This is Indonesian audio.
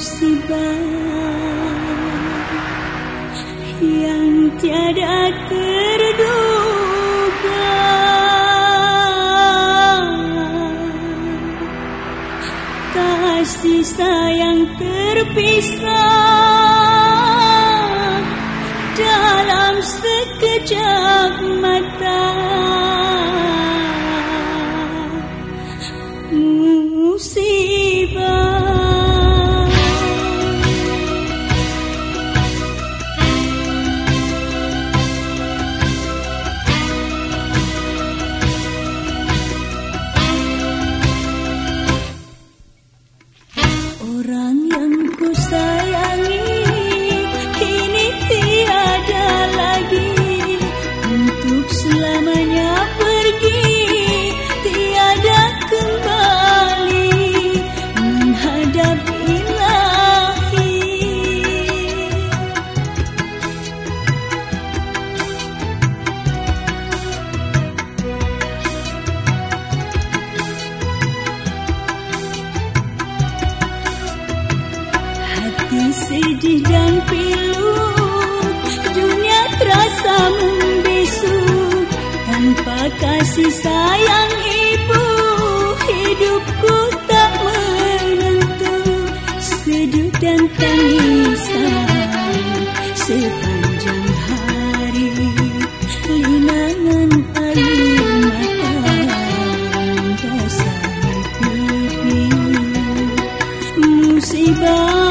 musibah yang tiada terduga. Kasih sayang terpisah dalam sekejap mata kasih sayang ibu Hidupku tak menentu. Seduh dan tangisan Sepanjang hari Linangan air mata Membasahi pipi Musibah